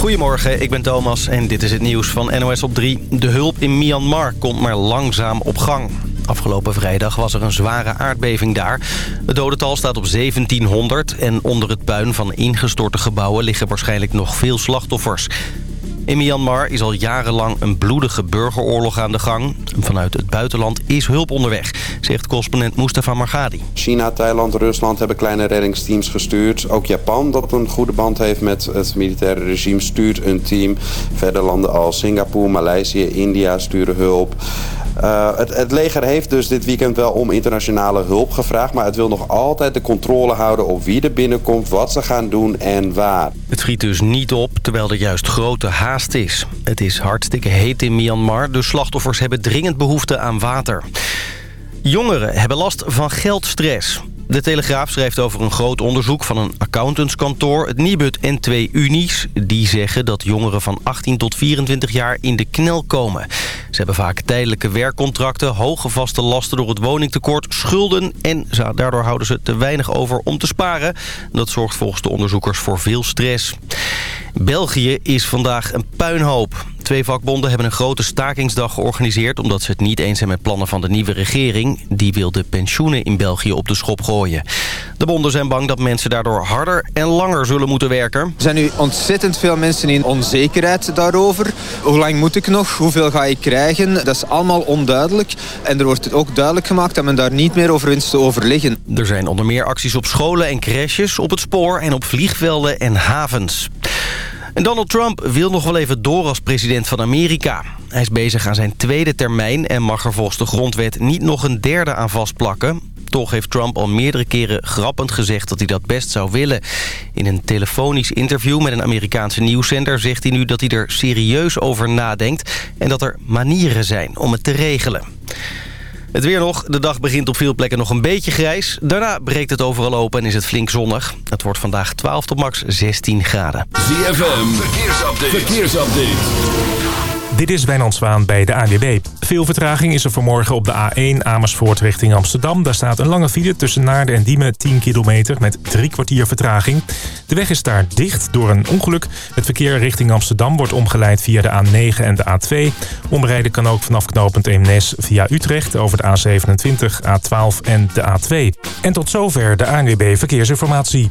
Goedemorgen, ik ben Thomas en dit is het nieuws van NOS op 3. De hulp in Myanmar komt maar langzaam op gang. Afgelopen vrijdag was er een zware aardbeving daar. Het dodental staat op 1700 en onder het puin van ingestorte gebouwen liggen waarschijnlijk nog veel slachtoffers. In Myanmar is al jarenlang een bloedige burgeroorlog aan de gang. Vanuit het buitenland is hulp onderweg, zegt correspondent Mustafa Margadi. China, Thailand, Rusland hebben kleine reddingsteams gestuurd. Ook Japan, dat een goede band heeft met het militaire regime, stuurt een team. Verder landen als Singapore, Maleisië, India sturen hulp. Uh, het, het, leger heeft dus dit weekend wel om internationale hulp gevraagd... maar het wil nog altijd de controle houden op wie er binnenkomt... wat ze gaan doen en waar. Het schiet dus niet op, terwijl er juist grote haast is. Het is hartstikke heet in Myanmar. De slachtoffers hebben dringend behoefte aan water. Jongeren hebben last van geldstress. De Telegraaf schrijft over een groot onderzoek van een accountantskantoor... het Nibud en twee unies. Die zeggen dat jongeren van 18 tot 24 jaar in de knel komen. Ze hebben vaak tijdelijke werkcontracten, hoge vaste lasten door het woningtekort... schulden en daardoor houden ze te weinig over om te sparen. Dat zorgt volgens de onderzoekers voor veel stress. België is vandaag een puinhoop. Twee vakbonden hebben een grote stakingsdag georganiseerd... omdat ze het niet eens zijn met plannen van de nieuwe regering. Die wil de pensioenen in België op de schop gooien. De bonden zijn bang dat mensen daardoor harder en langer zullen moeten werken. Er zijn nu ontzettend veel mensen in onzekerheid daarover. Hoe lang moet ik nog? Hoeveel ga ik krijgen? Dat is allemaal onduidelijk. En er wordt ook duidelijk gemaakt dat men daar niet meer over wenst te overleggen. Er zijn onder meer acties op scholen en crèches, op het spoor en op vliegvelden en havens. En Donald Trump wil nog wel even door als president van Amerika. Hij is bezig aan zijn tweede termijn en mag er volgens de grondwet niet nog een derde aan vastplakken. Toch heeft Trump al meerdere keren grappend gezegd dat hij dat best zou willen. In een telefonisch interview met een Amerikaanse nieuwszender zegt hij nu dat hij er serieus over nadenkt... en dat er manieren zijn om het te regelen. Het weer nog. De dag begint op veel plekken nog een beetje grijs. Daarna breekt het overal open en is het flink zonnig. Het wordt vandaag 12 tot max 16 graden. ZFM, verkeersupdate. verkeersupdate. Dit is Wijnand Zwaan bij de ANWB. Veel vertraging is er vanmorgen op de A1 Amersfoort richting Amsterdam. Daar staat een lange file tussen Naarden en Diemen 10 kilometer met drie kwartier vertraging. De weg is daar dicht door een ongeluk. Het verkeer richting Amsterdam wordt omgeleid via de A9 en de A2. Omrijden kan ook vanaf knooppunt Eemnes via Utrecht over de A27, A12 en de A2. En tot zover de ANWB Verkeersinformatie.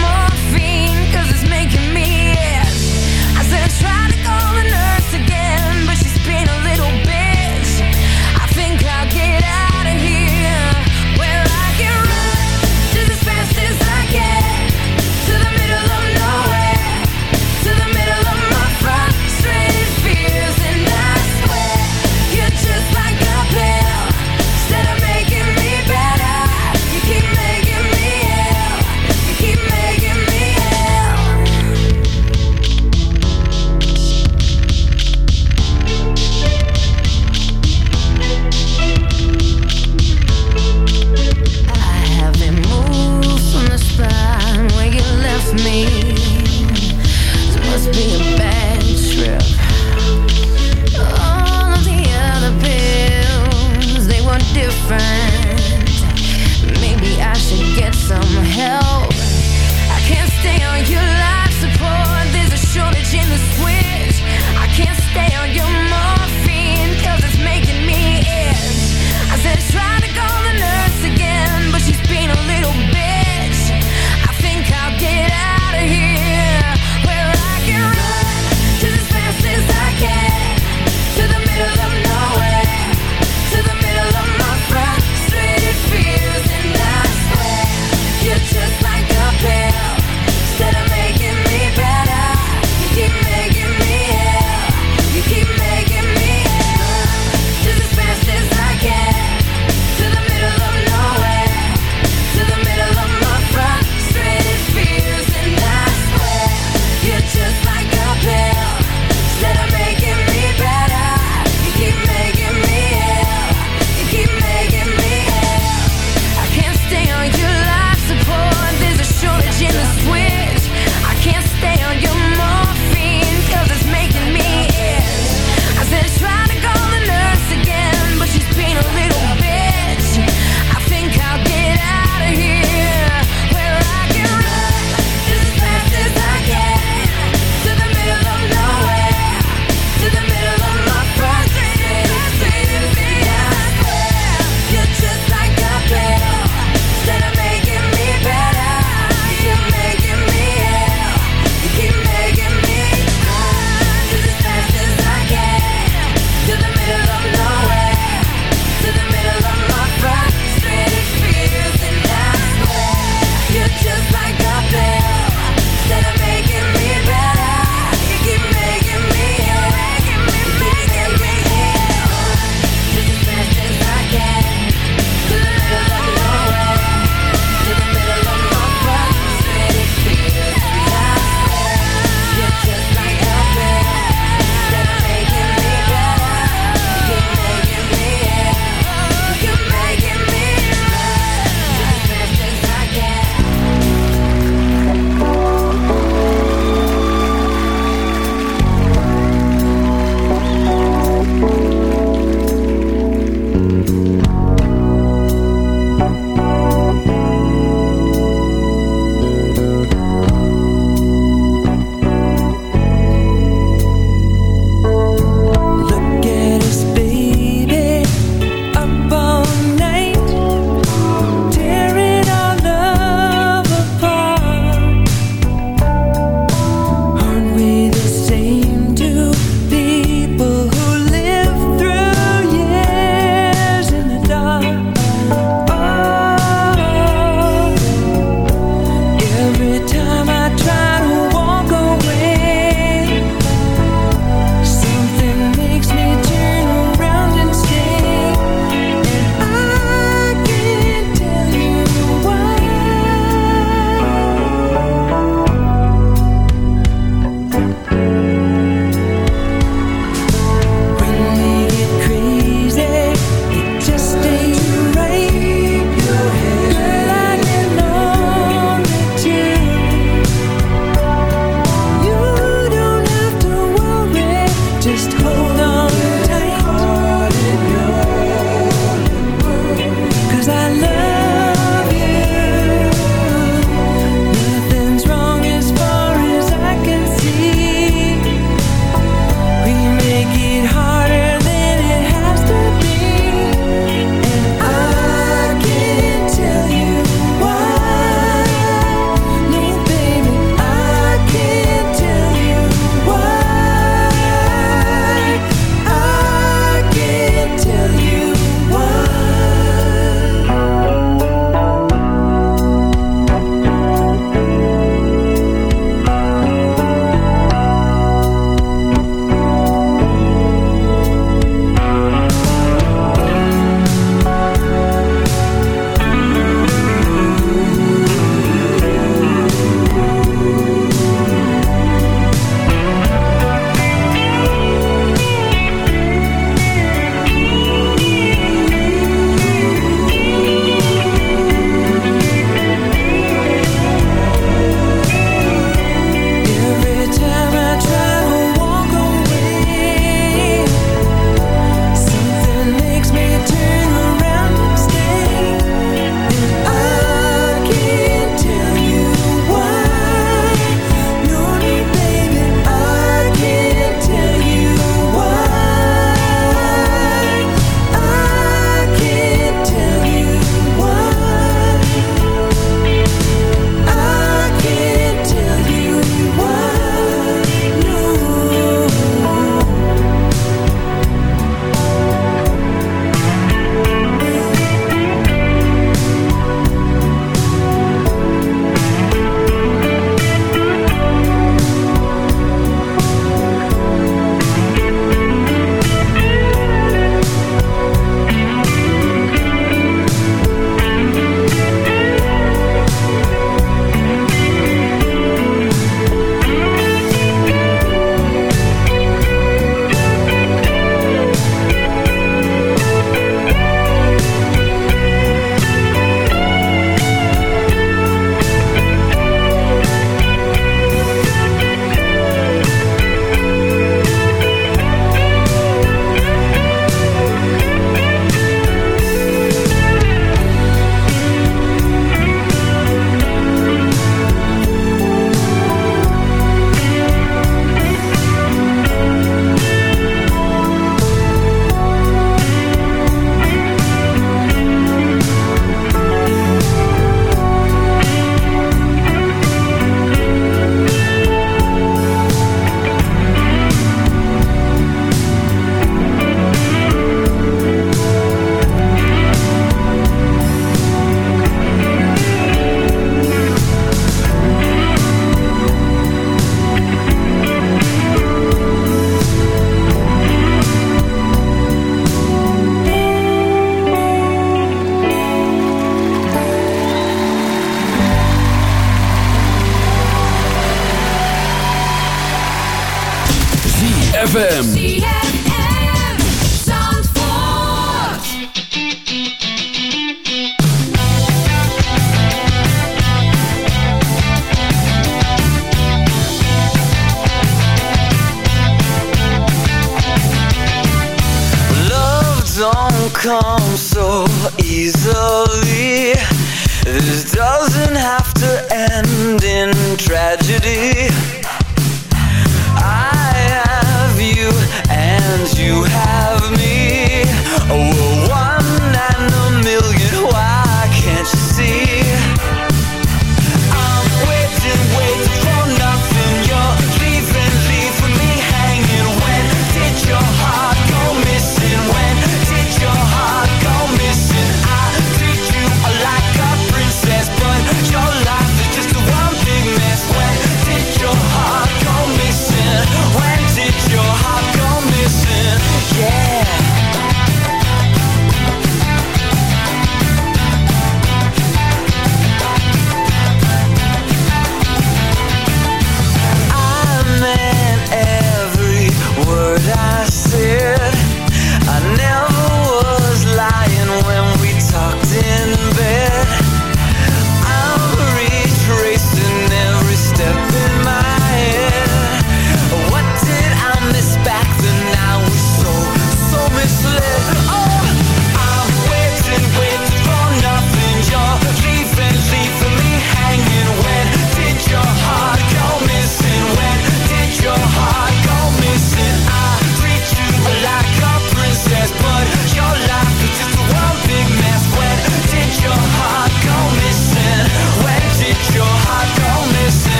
ZFM.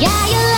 Yeah, you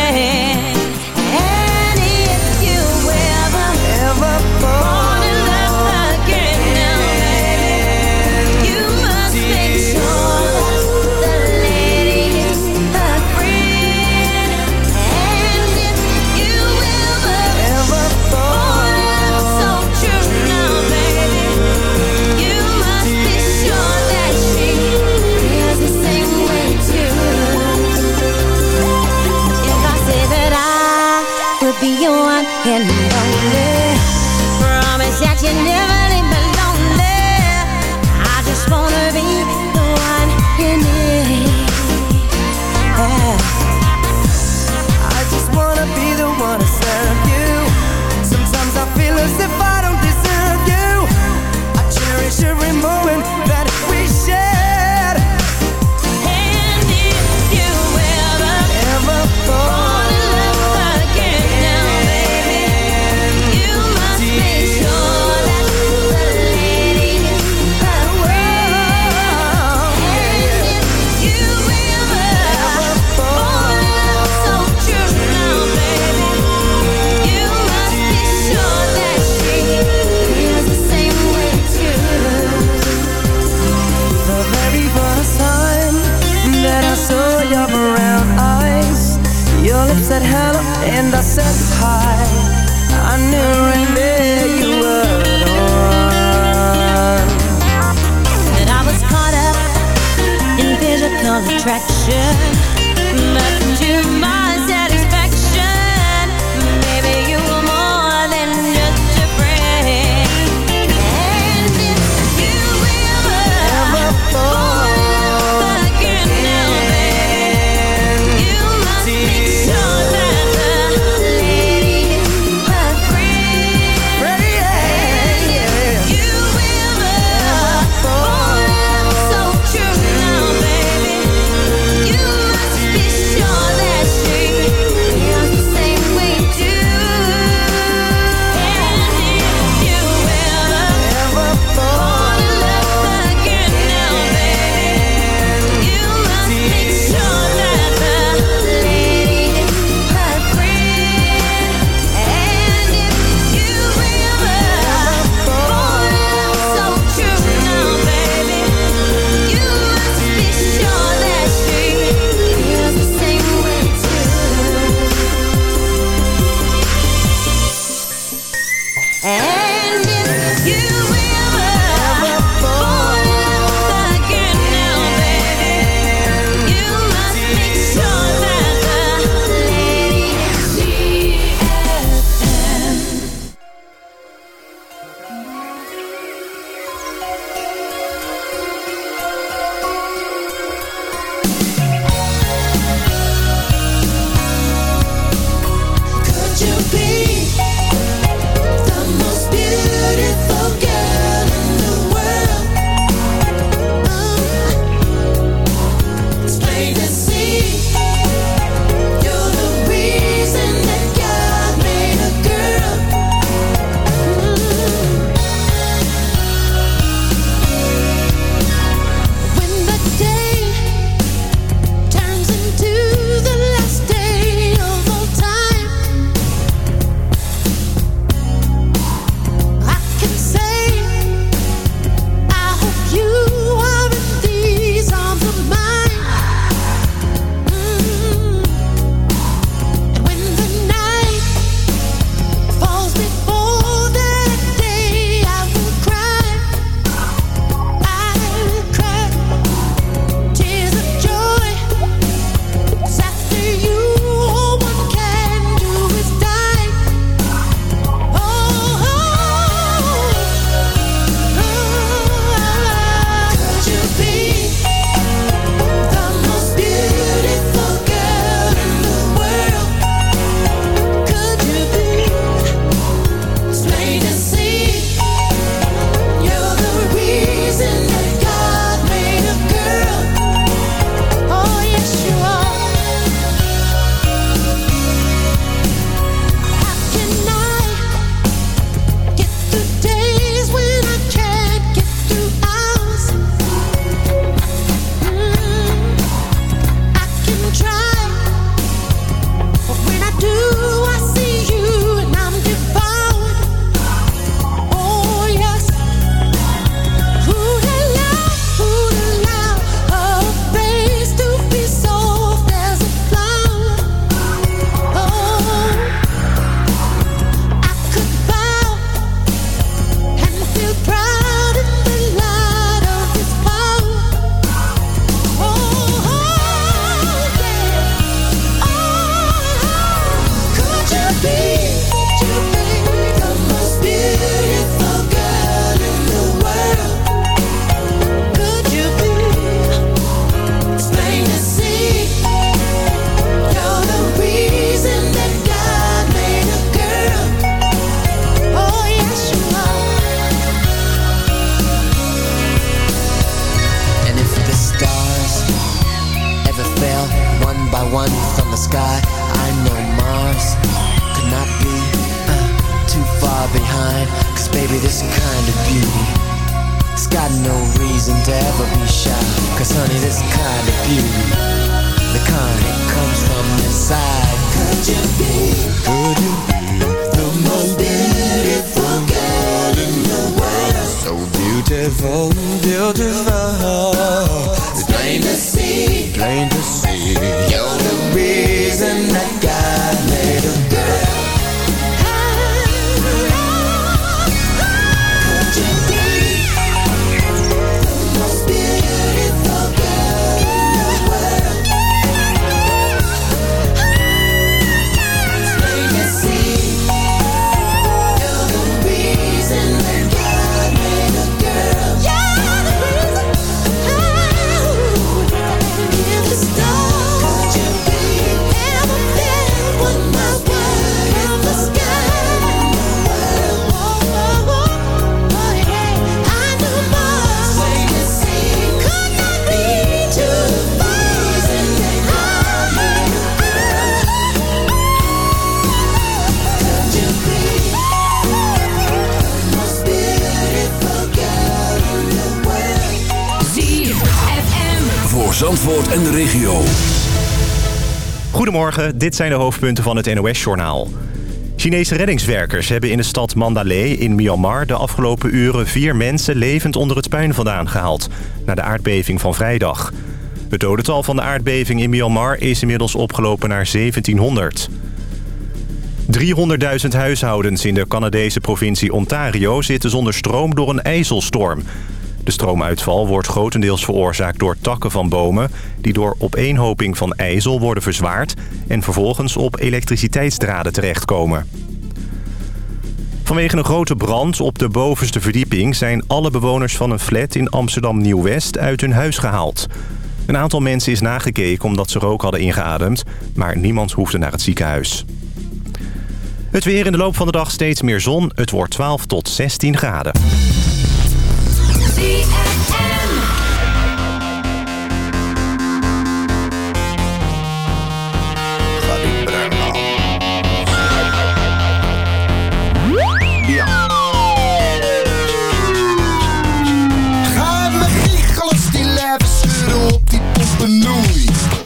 Zandvoort en de regio. Goedemorgen, dit zijn de hoofdpunten van het NOS-journaal. Chinese reddingswerkers hebben in de stad Mandalay in Myanmar... de afgelopen uren vier mensen levend onder het puin vandaan gehaald... na de aardbeving van vrijdag. Het dodental van de aardbeving in Myanmar is inmiddels opgelopen naar 1700. 300.000 huishoudens in de Canadese provincie Ontario zitten zonder stroom door een ijzelstorm. De stroomuitval wordt grotendeels veroorzaakt door takken van bomen... die door opeenhoping van ijzel worden verzwaard... en vervolgens op elektriciteitsdraden terechtkomen. Vanwege een grote brand op de bovenste verdieping... zijn alle bewoners van een flat in Amsterdam Nieuw-West uit hun huis gehaald. Een aantal mensen is nagekeken omdat ze rook hadden ingeademd... maar niemand hoefde naar het ziekenhuis. Het weer in de loop van de dag steeds meer zon. Het wordt 12 tot 16 graden.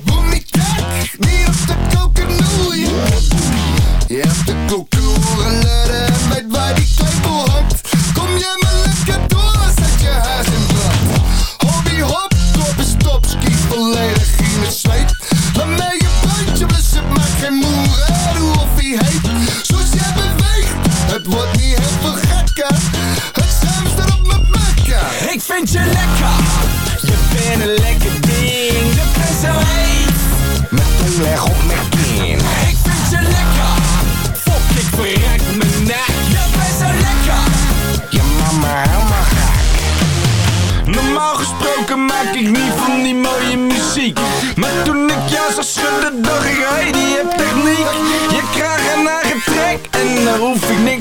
Boem niet kijk, niet op de kokernoei. Je hebt de koker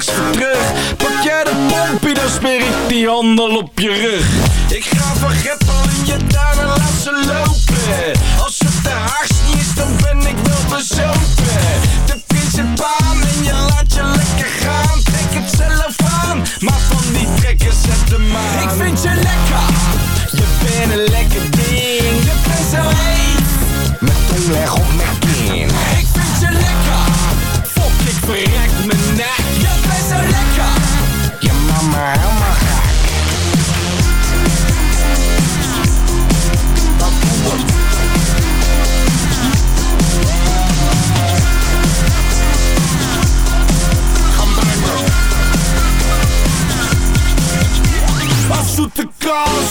niks voor terug. Pak jij de pompie dan smeer ik die handel op je rug. Ik ga van greppel in je tuin en laat ze lopen. Als het de haars niet is dan ben ik wel bezopen. De principaan en je laat je lekker gaan. Trek het zelf aan, maar van die trekkers zet de maan. Ik vind je lekker, je bent een lekker ding. Je bent zo heet, Mijn tong leg op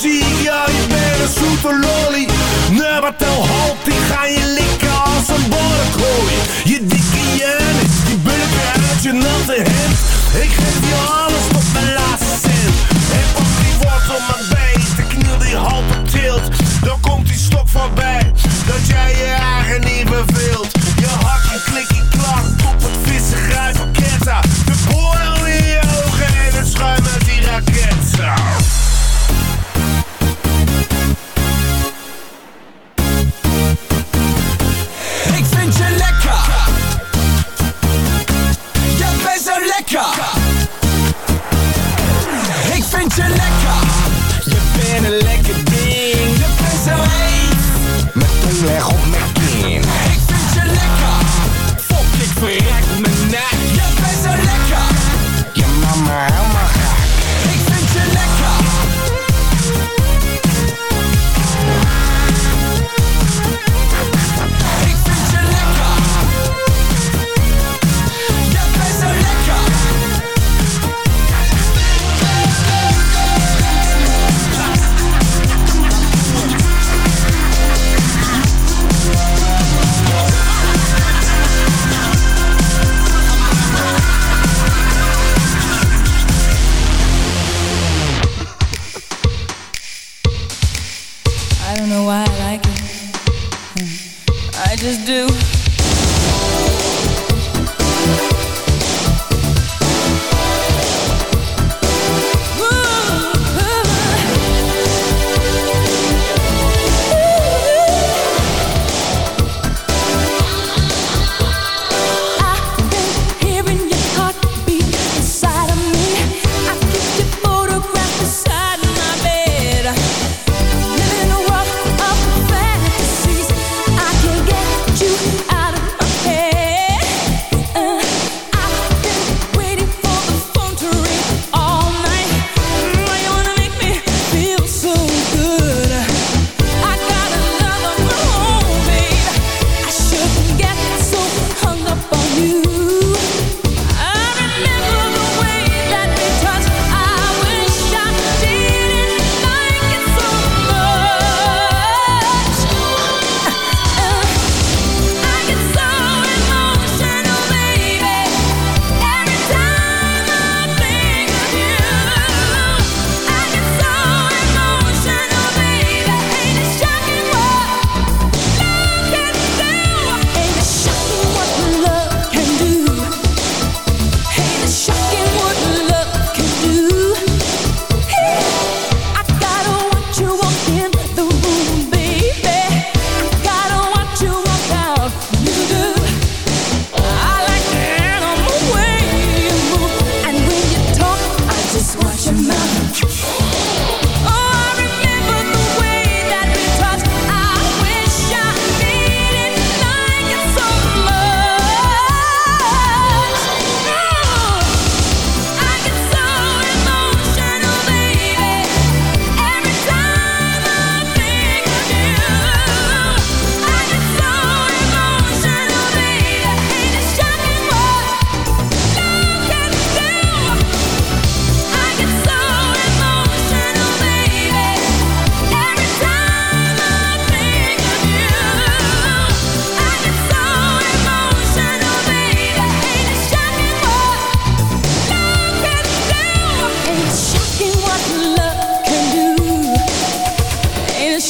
zie jou, je bent een zoete lolly? Tel halt, die ga je likken als een borrekooi. Je dikke jenis, die bulken uit je natte hemd. Ik geef je alles tot mijn laatste cent. En pak die wortel mijn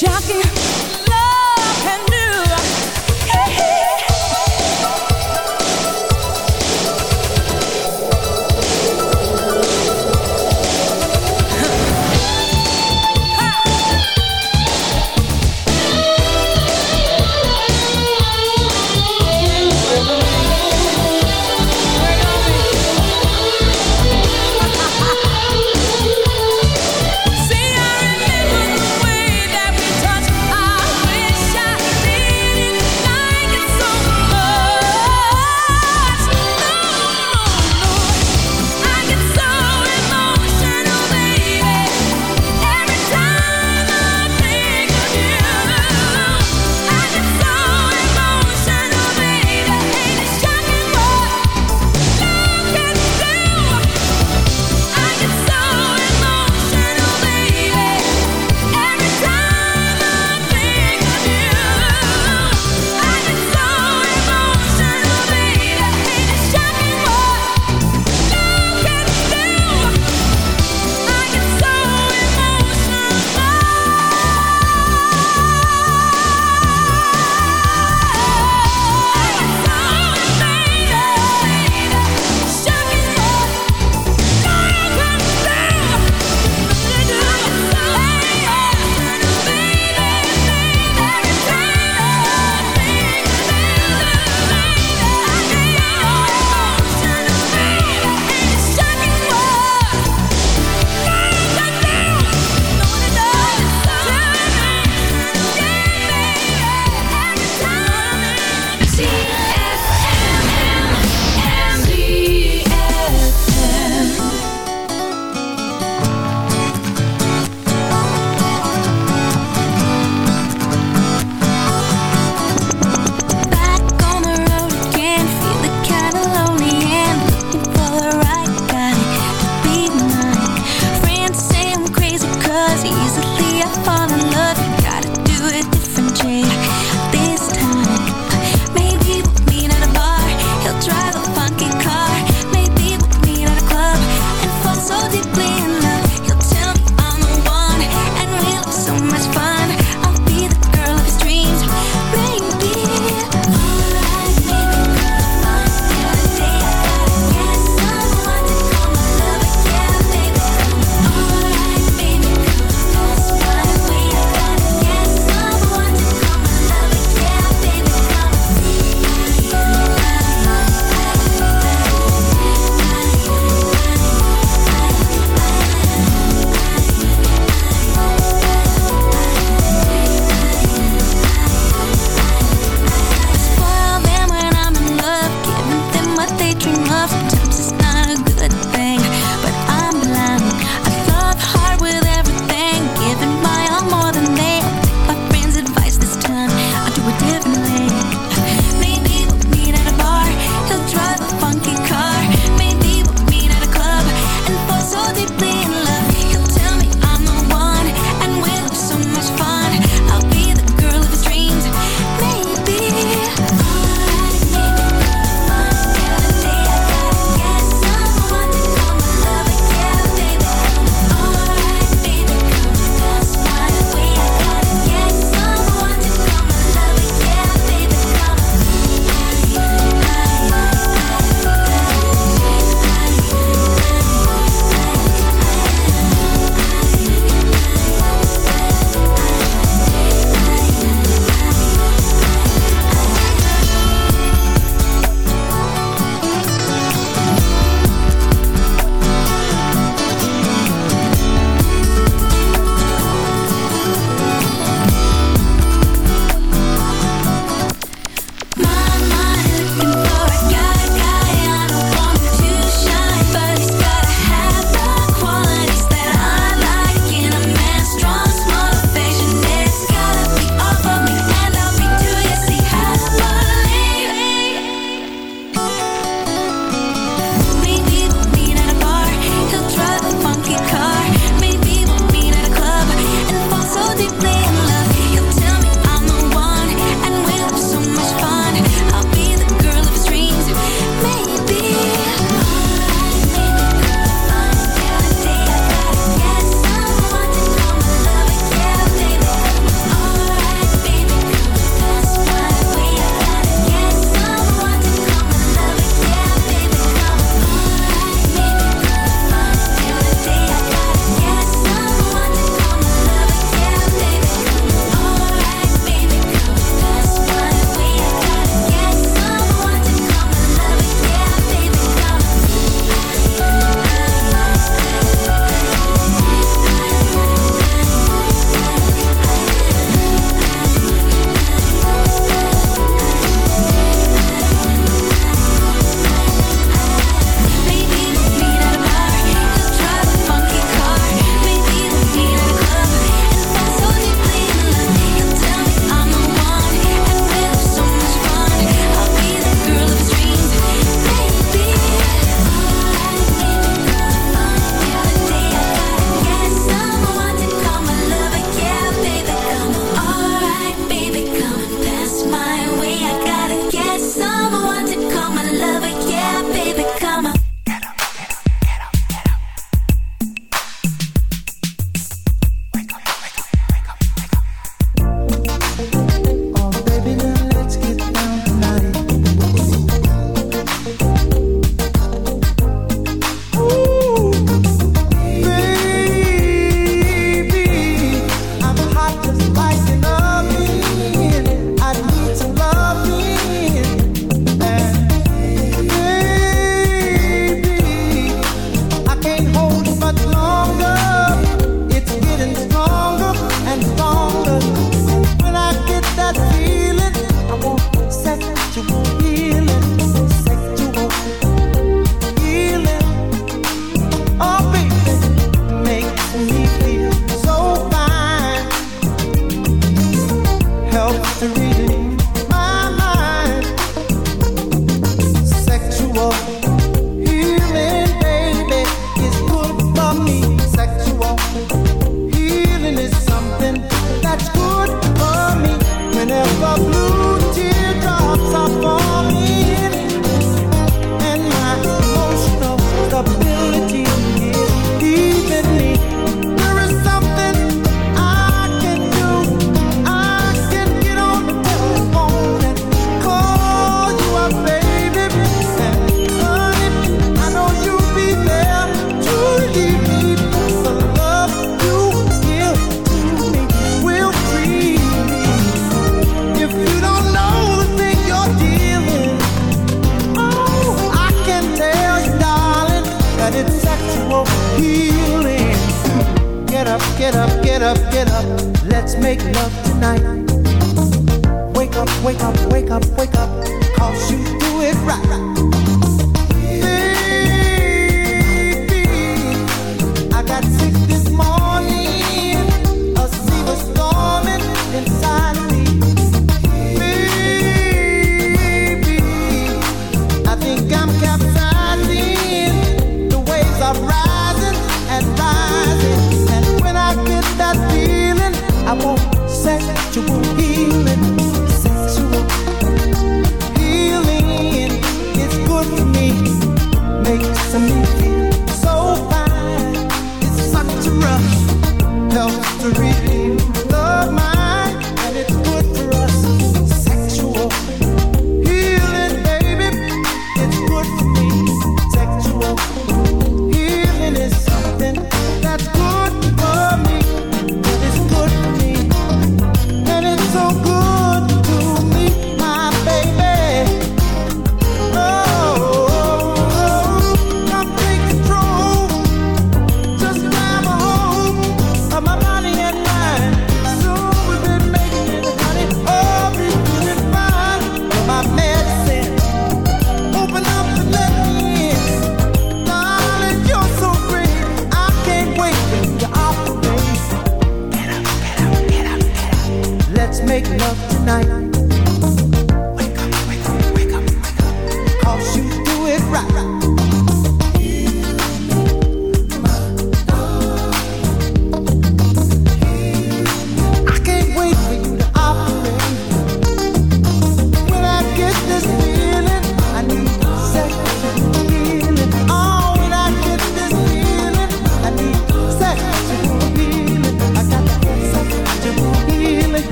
shocking